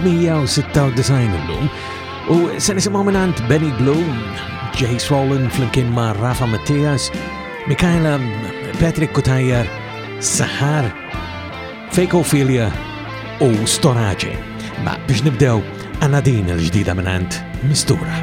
196 illum u se nisimgħu minn Benny Blue, Jay Swollen flimkien ma' Rafa Mattias, Mikaela, Patrick Kutajjar, Sahar, Fejkofilja u Storace. Ma biex nibdew għanna din il-ġdida minn Mistura.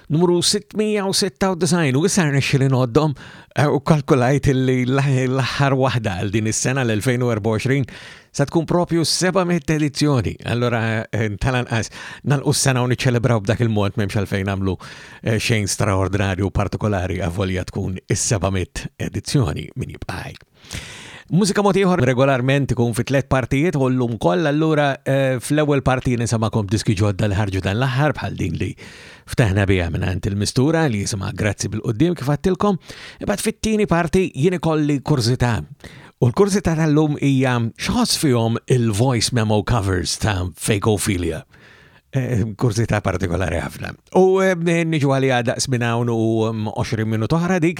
numru 696 u issa rnexxili noddhom eh, u kalkulajt li l-aħħar waħda għal din is-sena l-2024 sa tkun propju 700 edizzjoni. Allora eh, tal-anqas nalqu s-sena u niċċelebraw b'dak il-mod m'hemmx għalfejn nagħmlu eh, xejn straordinarju partikolari għavolja tkun is-700 edizzjoni min jibqaj. Mużika mod ieħor regolarment ikun fi tliet partijiet u llum kollha allura eh, fl-ewwel parti nisimgħukom diski ġodda li ħarġu dan l-aħħar bħal din li ftaħna biha mingħand il-mistura li jisimha Grazzi bil-qudiem kif għattilkom. Imbagħad fit-tieni parti jien ikolli kurżità U l-kurzita tal-lum hija xħoss fihom il-voice memo covers ta' Fakophilia. Eh, kurzita partikolari ħafna. U eh, niġu għali għada sminawn u 20 mm, minuto ħara dik.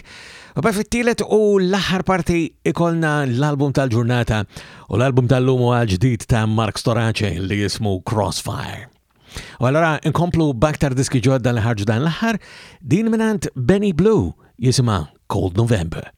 U bef it-tielet u l-aħħar parti ikolna l-album tal-ġurnata u l-album tal-lum u għal-ġdid ta' Mark Storace li jismu Crossfire. U għallora inkomplu baktar diski ġodda li ħarġu dan l-aħħar, din minant Benny Blue jisima Cold November.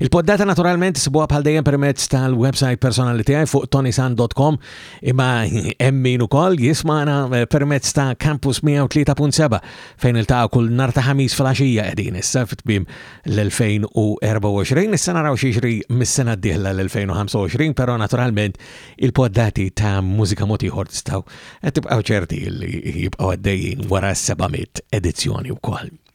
Il-poddata naturalment sibuha bħal dejjem permezz tal-website personali tiegħi fuq tonisan.com imma emmin ukoll jismana eh, permezz ta' Campus 103.7 fejn il-ta' kull nar ta' ħamis fil-għaxija qegħdin issa fitbim l-2024 issa naraw xiexri mis-sena d-dieħla l-2025 però naturalment il-poddati ta' mużika motiħor tistgħu qed tibqgħu ċerti li jibqgħu għaddejjin wara 700 edizzjoni wkoll.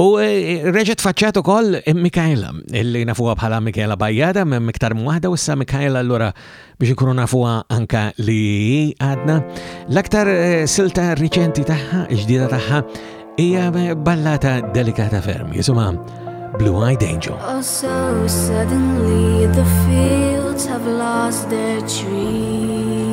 U eh, reġet faċċat ukoll Mikaela, illi nafuha bħala Mikaela Bajjada, minn miktar waħda u issa Mikaela allura biex nkunu nafuha anka li għadna. L-aktar eh, silta riċenti tagħha, ġdida tagħha, hija eh, ballata delikata ferm, jisimha Blue Eyed Angel. Oh, so suddenly the fields have lost their trees.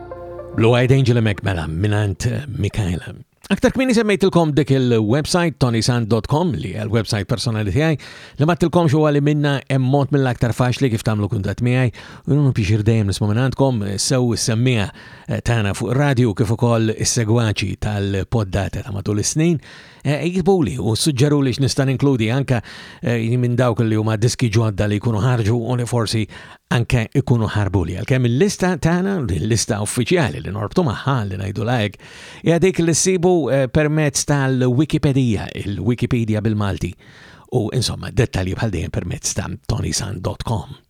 Blue Eyed Angel emek mela minant Mikaela. Aktar kmini semmejtilkom dik il-website tonisand.com li għal-website personali tijaj li mattilkom xo għalli minna emmot mill-aktar faċli kif tamlu kuntat miegħi u junu piexir dejjem nisma minnantkom sew semmija eh, tana fuq radio kif ukoll is-segwaċi tal-poddata ta' matul is-snin Eh, Jitbuli u suġġeru li x'nista' ninkludi anka eh, minn dawk li huma diski ġodda li jkunu ħarġu u li forsi anke ikunu ħarbuli. Għalkemm il-lista tagħna, il-lista uffiċjali li norbtu magħha li ngħidu lajk, hija dik li ssibu eh, permezz tal-Wikipedija, il-Wikipedia bil-Malti. U insomma, dettalji bħal dejjem permezz ta' tonisan.com.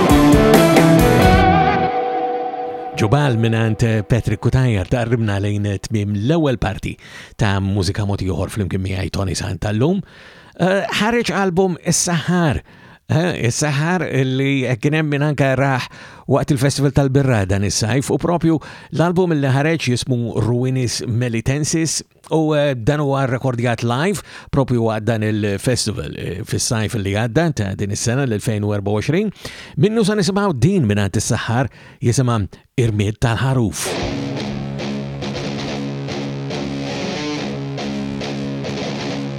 Ġubal minant eh, Patrick Kutajjar ta' ribna lejn eh, tmim l-ewwel parti ta' mużika moti uħor fl-imkien miegħi Tony Santa l-lum. Eh, ħareġ album Is-Saħar. Is-saħar li kienem minn anka raħ waqt il-Festival tal-Birra dan is-sajf u propju l-album li ħareġ jismu Ruinis Melitensis U eh, dan huwa rekordjat live propju għad dan il-festival eh, fis-sajf li għadda ta' din is-sena l-2024. Minnu sa nisimgħu din minn is-saħħar jisimha Irmied tal-Ħaruf.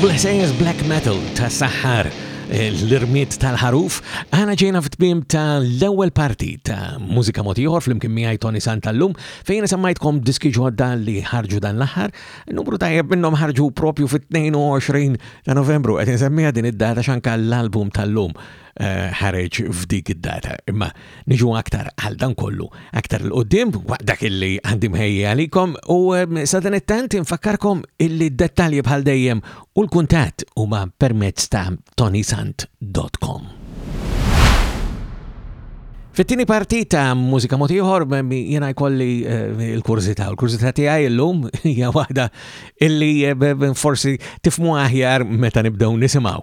Abu l-ħsejjes black metal ta' saħħar eh, l-irmiet tal-ħaruf, għana ġejna f'tmim ta' l-ewwel parti ta' mużika motiħor fl-imkien miegħi Tony Santallum fejn semmajtkom diski ġodda li ħarġu dan l-aħħar. Numru tajjeb minnhom ħarġu propju fit-22 ta' Novembru qed insemmija din id-data xanka l-album tal-lum Eh, ħareġ f'dik id-data. Imma niġu aktar għal dan kollu, aktar l-qoddim, waqt dak illi għandim ħejji għalikom u eh, sadan it-tant infakkarkom illi dettalji bħal dejjem u l-kuntat huma permezz ta' tonisant.com. Fittini parti ta' mużika motiħor, jena jkolli eh, il-kurzita, u l-kurzita tijaj il-lum, hija wahda illi forsi tifmu aħjar meta nibdew nisimaw.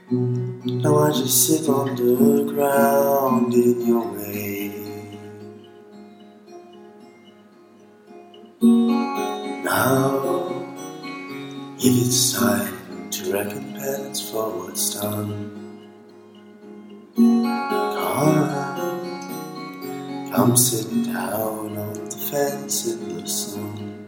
Now I just sit on the ground in your way. Now, if it's time to recompense for what's done. Come, come sit down on the fence in the sun.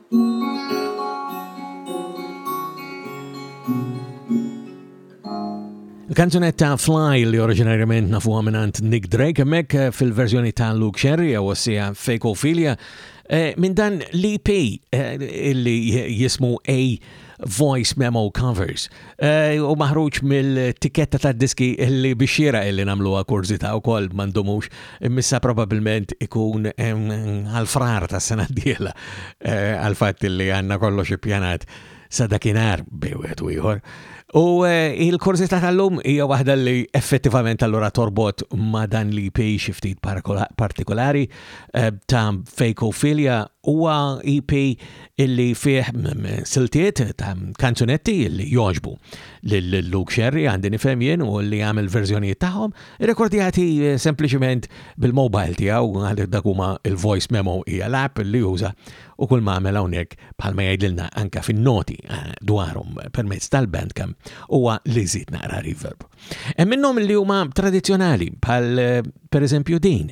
Il-kanzunetta Fly li oriġinarjament nafu għaminant Nick Drake mek eh, fil-verżjoni ta' Luke Sherry jew ossija Fake Ophelia eh, minn dan l-EP eh, illi jismu A Voice Memo Covers. Eh, u maħruġ mill-tiketta ta' diski illi bixxira illi namluha kurzita u koll mandumux. Immissa probabilment ikun għal-frar ta' sena d-diela eh, għal-fat illi għanna kollox ippjanat sa' dakinar bewet u ieħor. U eh, il-kurzita tal-lum hija waħda li effettivament allura torbot ma' dan li pej xiftit partikolari ta' fejkofilja huwa EP illi fih siltiet ta' kanzunetti illi joġbu l-Luke Sherry għandi nifhem jien u li għamil verżjonijiet tagħhom, rekordjati eh, sempliċement bil-mobile tiegħu għalhekk dak huma il-voice memo hija l-app li juża u kull ma għamel hawnhekk bħalma jgħidilna anka fin-noti eh, dwarhom permezz tal-bandcamp huwa li żid naqra reverb. Hemm minnhom li huma tradizzjonali bħal eh, pereżempju din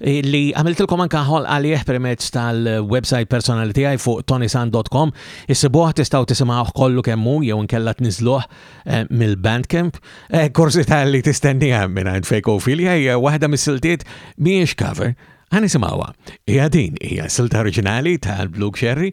li għamiltilkom anka ħol għalih permezz tal-website personali tiegħi fuq tonisan.com. Issibuh tistgħu tisimgħuh kollu kemmu jew inkella tniżluh eh, mill-Bandcamp. Eh, Korsi tal li tistennija minn għand fejko filja hija waħda mis-siltiet mhijiex cover Għan isimawa, hija din hija silta oriġinali tal-Blue Cherry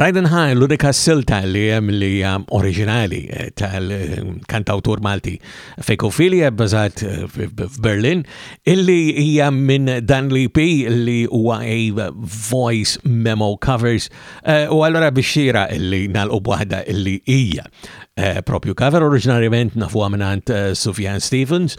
Rajden High l-unika silta li jem li jem oriġinali eh, tal-kantawtur Malti Fekofilia bbażat eh, f'Berlin illi hija minn dan li pi li huwa voice memo covers eh, u allora biex xira illi nal waħda illi hija Eh, propju cover oriġinarjament nafu għaminant eh, Sufjan Stevens,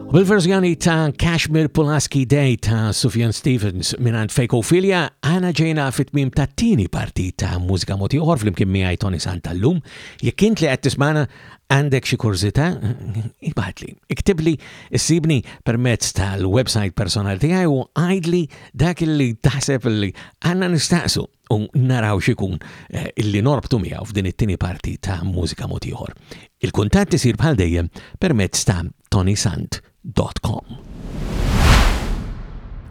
U bil-verżjoni ta' Kashmir Pulaski Day ta' Sufjan Stevens minant Fejkofilja, għana ġejna fit-tmim ta' tini parti ta' mużika moti uħor fl-imkien miħaj Tony Santa l-lum. Jek int li għed tismana għandek xie kurzita, ibatli. Iktibli, issibni permezz tal-website personal tijaj u għajdli dak li taħseb li għanna nistaqsu u naraw xikun eh, illi norbtu miegħu f'din it-tieni parti ta' mużika motiħor. Il-kuntatt isir bħal dejjem permezz ta' tonysant dot com.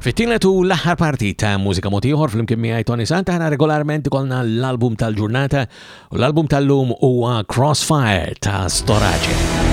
Fit-tielet u l-aħħar parti ta' Mużika Mod Ieħor flimkien miegħi Tony Sant aħna regolarment ikollna l-album tal-ġurnata u l-album tal-lum huwa Crossfire ta' Storace.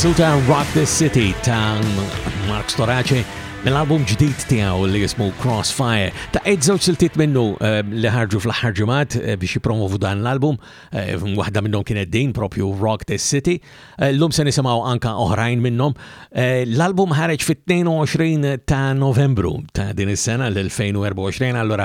Suta Rock the City ta' Mark Storace mill-album ġdid tiegħu li jismu Crossfire. Ta' qed żewġ siltiet minnu eh, li ħarġu fl-aħħar ġimgħat eh, biex jippromovu dan l-album. Eh, waħda minnhom kienet din propju Rock the City. L-lum se nisimaw anka oħrajn minnom. Eh, l-album ħareġ fit-22 ta' novembru ta' din is-sena l-2024, allora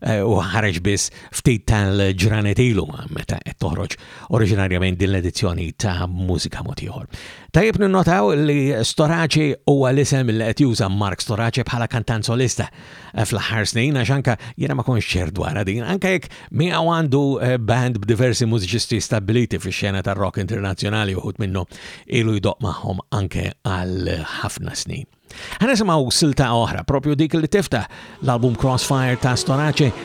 eh, u ħareġ biss ftit tal-ġranet ilu meta qed toħroġ oriġinarjament din l-edizzjoni ta' mużika motiħor. Tajib ninnotaw li Storace huwa l-isem li qed juża Mark Storace bħala kantant solista eh, fl-aħħar snin għax anka jiena ma konx ċer dwar din, anka jekk miegħu għandu eh, band b'diversi mużiċisti stabbiliti fix-xena tar-rock internazzjonali uħud minnu ilu jdoq magħhom anke għal ħafna snin. Ħana semaw silta oħra, propju dik li tifta l-album Crossfire ta' Storace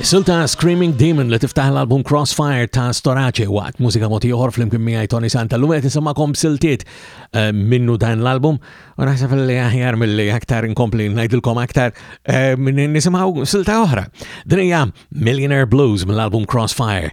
Silta Screaming Demon li tiftaħ l-album Crossfire ta' Storace waqt mużika moti oħor fl-imkien miegħi Tony Santa l-lum qed isimgħakom siltiet eh, minnu dan l-album u naħseb li aħjar mill-li aktar inkompli ngħidilkom aktar eh, nisimgħu silta oħra. Din hija Millionaire Blues mill-album Crossfire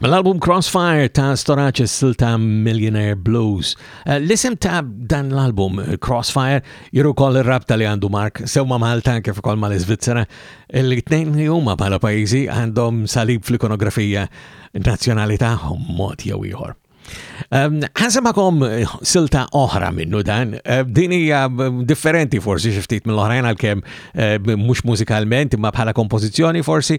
Mill-album Crossfire ta' Storaċ is-silta Millionaire Blues. Eh, l-isem ta' dan l-album eh, Crossfire jiru koll ir-rabta li għandu Mark sew ma' Malta kif ukoll ma' l-Iżvizzera. Il-tnejn li huma bħala pajjiżi għandhom salib fl-ikonografija nazzjonali tagħhom mod jew ieħor. Ehm, ħasemakom eh, silta oħra minnu dan, din hija differenti forsi xiftit mill-oħrajn għal-kem mux mużikalment imma bħala kompożizzjoni forsi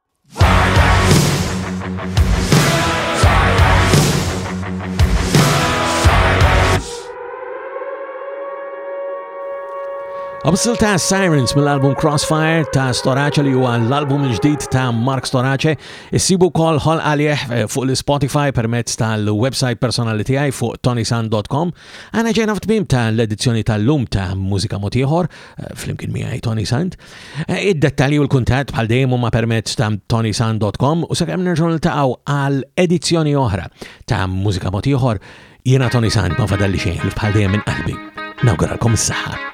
Għabsil ta' Sirens mill-album Crossfire ta' Storace li huwa l-album il-ġdid ta' Mark Storace, issibu kol ħol għalih eh, fuq l-Spotify permezz tal-website personali tiegħi fuq tonisan.com. Għana ġejna f'tmim ta' l-edizzjoni tal-lum ta' Mużika Motiħor, Eh, flimkien miegħi Tony Sand. Eh, id-dettalji u l-kuntatt bħal dejjem huma permezz ta' tonysand.com u sakemm nerġgħu niltaqgħu għal edizzjoni oħra ta' mużika mod ieħor jiena Tony Sand ma fadalli xejn li bħal dejjem minn qalbi. Nawguralkom s-saħħa.